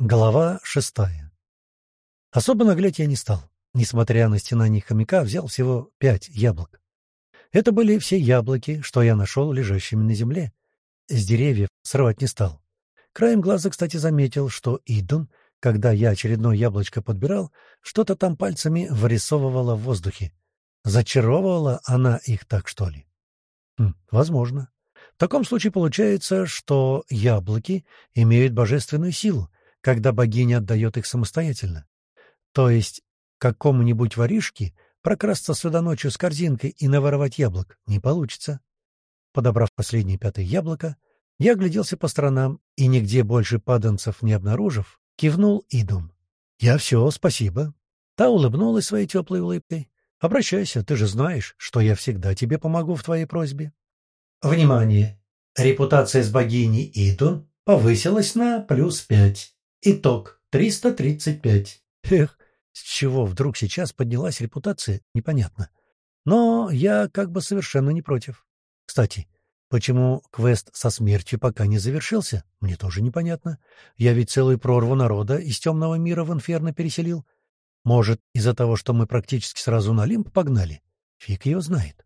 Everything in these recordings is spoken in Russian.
Глава шестая. Особо наглеть я не стал. Несмотря на стенание хомяка, взял всего пять яблок. Это были все яблоки, что я нашел лежащими на земле. С деревьев срывать не стал. Краем глаза, кстати, заметил, что Идун, когда я очередное яблочко подбирал, что-то там пальцами вырисовывала в воздухе. Зачаровывала она их так, что ли? Хм, возможно. В таком случае получается, что яблоки имеют божественную силу, когда богиня отдает их самостоятельно. То есть какому-нибудь воришке прокрасться сюда ночью с корзинкой и наворовать яблок не получится. Подобрав последнее пятое яблоко, я огляделся по сторонам и, нигде больше паданцев не обнаружив, кивнул Идум. «Я все, спасибо». Та улыбнулась своей теплой улыбкой. «Обращайся, ты же знаешь, что я всегда тебе помогу в твоей просьбе». Внимание! Репутация с богиней Идун повысилась на плюс пять. Итог — 335. Эх, с чего вдруг сейчас поднялась репутация, непонятно. Но я как бы совершенно не против. Кстати, почему квест со смертью пока не завершился, мне тоже непонятно. Я ведь целую прорву народа из темного мира в инферно переселил. Может, из-за того, что мы практически сразу на Олимп погнали? Фиг ее знает.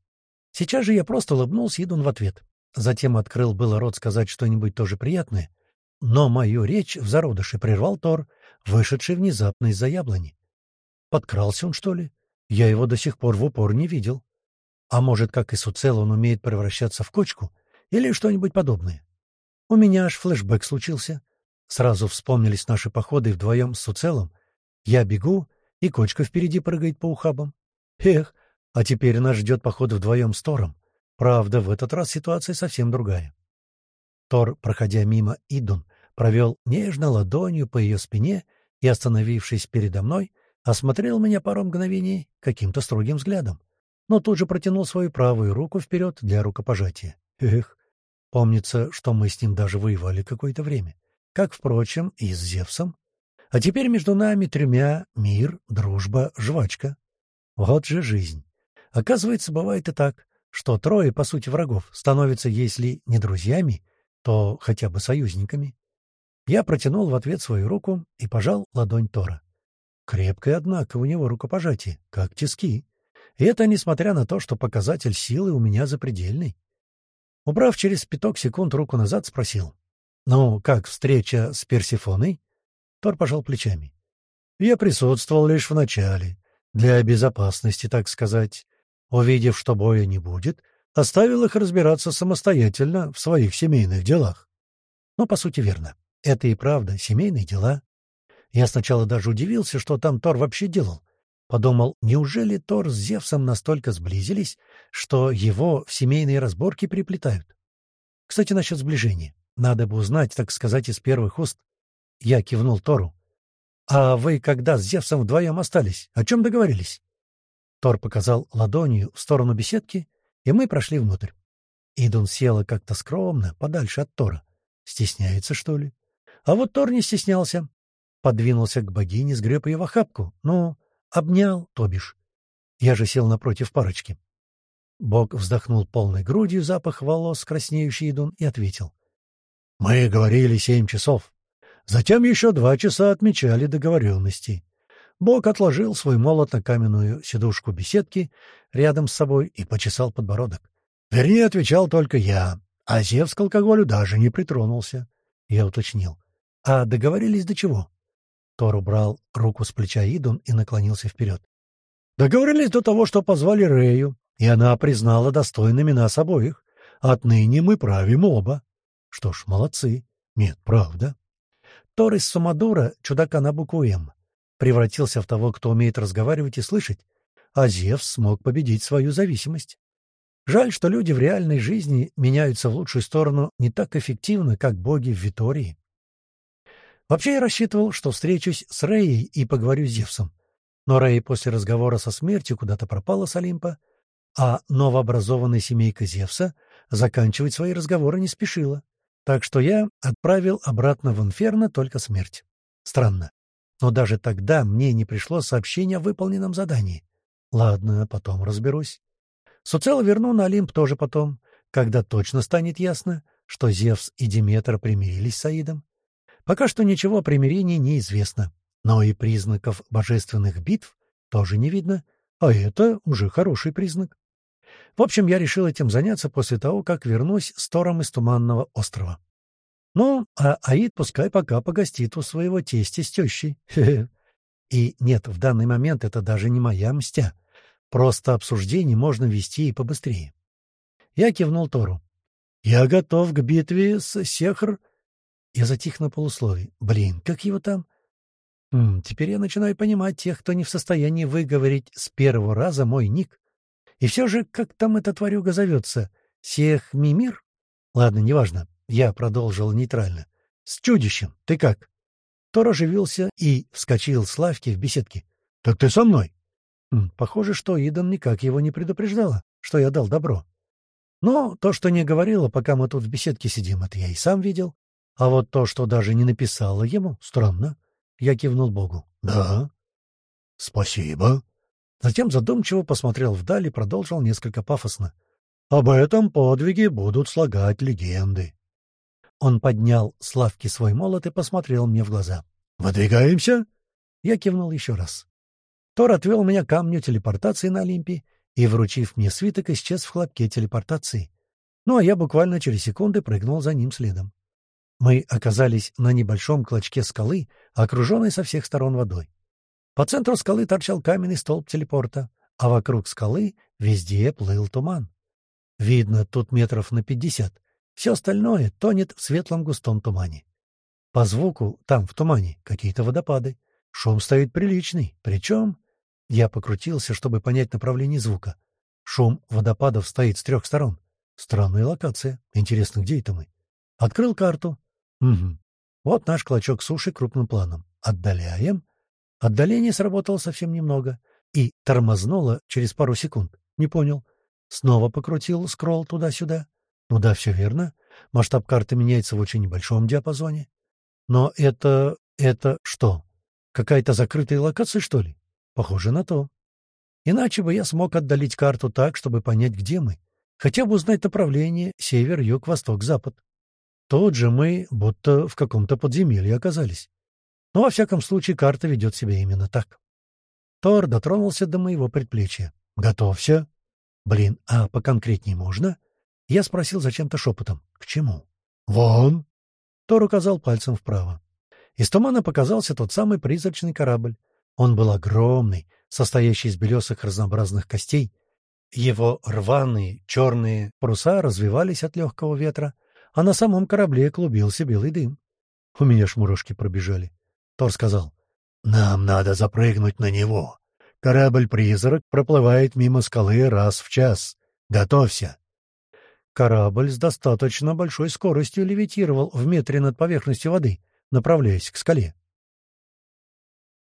Сейчас же я просто улыбнулся Идун в ответ. Затем открыл было рот сказать что-нибудь тоже приятное — но мою речь в зародыше прервал Тор, вышедший внезапно из-за яблони. Подкрался он, что ли? Я его до сих пор в упор не видел. А может, как и Суцел, он умеет превращаться в кочку? Или что-нибудь подобное? У меня аж флешбэк случился. Сразу вспомнились наши походы вдвоем с Суцелом. Я бегу, и кочка впереди прыгает по ухабам. Эх, а теперь нас ждет поход вдвоем с Тором. Правда, в этот раз ситуация совсем другая. Тор, проходя мимо Идун, провел нежно ладонью по ее спине и, остановившись передо мной, осмотрел меня пару мгновений каким-то строгим взглядом, но тут же протянул свою правую руку вперед для рукопожатия. Эх, помнится, что мы с ним даже воевали какое-то время, как, впрочем, и с Зевсом. А теперь между нами тремя мир, дружба, жвачка. Вот же жизнь. Оказывается, бывает и так, что трое, по сути, врагов становятся, если не друзьями, то хотя бы союзниками. Я протянул в ответ свою руку и пожал ладонь Тора. Крепкое, однако, у него рукопожатие, как тиски. И это несмотря на то, что показатель силы у меня запредельный. Убрав через пяток секунд руку назад, спросил. «Ну, как встреча с Персифоной?» Тор пожал плечами. «Я присутствовал лишь в начале, для безопасности, так сказать. Увидев, что боя не будет, оставил их разбираться самостоятельно в своих семейных делах». Ну, по сути, верно. Это и правда семейные дела. Я сначала даже удивился, что там Тор вообще делал. Подумал, неужели Тор с Зевсом настолько сблизились, что его в семейные разборки приплетают? Кстати, насчет сближения. Надо бы узнать, так сказать, из первых уст. Я кивнул Тору. «А вы когда с Зевсом вдвоем остались? О чем договорились?» Тор показал ладонью в сторону беседки, и мы прошли внутрь. Идун села как-то скромно, подальше от Тора. Стесняется, что ли? А вот Тор не стеснялся. Подвинулся к богине, сгреб ее в охапку. Ну, обнял, то бишь. Я же сел напротив парочки. Бог вздохнул полной грудью запах волос, краснеющий идун, и ответил. — Мы говорили семь часов. Затем еще два часа отмечали договоренности. Бог отложил свой молот на каменную сидушку беседки рядом с собой и почесал подбородок. Вернее, отвечал только я, а Зевс к алкоголю даже не притронулся. Я уточнил. А договорились до чего? Тор убрал руку с плеча Идун и наклонился вперед. Договорились до того, что позвали Рею, и она признала достойными нас обоих. Отныне мы правим оба. Что ж, молодцы. Нет, правда. Тор из Сумадура, чудака на букву «М», превратился в того, кто умеет разговаривать и слышать, а Зевс смог победить свою зависимость. Жаль, что люди в реальной жизни меняются в лучшую сторону не так эффективно, как боги в Витории. Вообще я рассчитывал, что встречусь с Рэей и поговорю с Зевсом. Но Рэй после разговора со смертью куда-то пропала с Олимпа, а новообразованная семейка Зевса заканчивать свои разговоры не спешила. Так что я отправил обратно в Инферно только смерть. Странно. Но даже тогда мне не пришло сообщение о выполненном задании. Ладно, потом разберусь. Суцела верну на Олимп тоже потом, когда точно станет ясно, что Зевс и Диметр примирились с Аидом. Пока что ничего о примирении не известно, но и признаков божественных битв тоже не видно, а это уже хороший признак. В общем, я решил этим заняться после того, как вернусь с Тором из Туманного острова. Ну, а Аид пускай пока погостит у своего тестя с тещей. И нет, в данный момент это даже не моя мстя. Просто обсуждение можно вести и побыстрее. Я кивнул Тору. «Я готов к битве с Сехр...» Я затих на полусловии. «Блин, как его там?» М -м, «Теперь я начинаю понимать тех, кто не в состоянии выговорить с первого раза мой ник. И все же, как там эта тварюга зовется? Сех Мимир? Ладно, неважно. Я продолжил нейтрально. «С чудищем! Ты как?» Тор оживился и вскочил с лавки в беседке. «Так ты со мной?» Похоже, что Идан никак его не предупреждала, что я дал добро. Но то, что не говорила, пока мы тут в беседке сидим, это я и сам видел. А вот то, что даже не написала ему, странно. Я кивнул Богу. «Да». «Спасибо». Затем задумчиво посмотрел вдаль и продолжил несколько пафосно. «Об этом подвиге будут слагать легенды». Он поднял с лавки свой молот и посмотрел мне в глаза. «Выдвигаемся?» Я кивнул еще раз. Тор отвел меня к камню телепортации на Олимпе и, вручив мне свиток, исчез в хлопке телепортации. Ну, а я буквально через секунды прыгнул за ним следом. Мы оказались на небольшом клочке скалы, окруженной со всех сторон водой. По центру скалы торчал каменный столб телепорта, а вокруг скалы везде плыл туман. Видно, тут метров на пятьдесят. Все остальное тонет в светлом густом тумане. По звуку там, в тумане, какие-то водопады. Шум стоит приличный. Причем... Я покрутился, чтобы понять направление звука. Шум водопадов стоит с трех сторон. Странная локация. Интересно, где это мы? Открыл карту. Угу. Вот наш клочок суши крупным планом. Отдаляем. Отдаление сработало совсем немного. И тормознуло через пару секунд. Не понял. Снова покрутил скролл туда-сюда. Ну да, все верно. Масштаб карты меняется в очень небольшом диапазоне. Но это... это что? Какая-то закрытая локация, что ли? Похоже на то. Иначе бы я смог отдалить карту так, чтобы понять, где мы. Хотя бы узнать направление север, юг, восток, запад. Тут же мы будто в каком-то подземелье оказались. Но во всяком случае карта ведет себя именно так. Тор дотронулся до моего предплечья. «Готовься». «Блин, а поконкретнее можно?» Я спросил зачем-то шепотом. «К чему?» «Вон!» Тор указал пальцем вправо. Из тумана показался тот самый призрачный корабль. Он был огромный, состоящий из белесых разнообразных костей. Его рваные черные паруса развивались от легкого ветра, а на самом корабле клубился белый дым. У меня шмурушки пробежали. Тор сказал, «Нам надо запрыгнуть на него. Корабль-призрак проплывает мимо скалы раз в час. Готовься!» Корабль с достаточно большой скоростью левитировал в метре над поверхностью воды, направляясь к скале.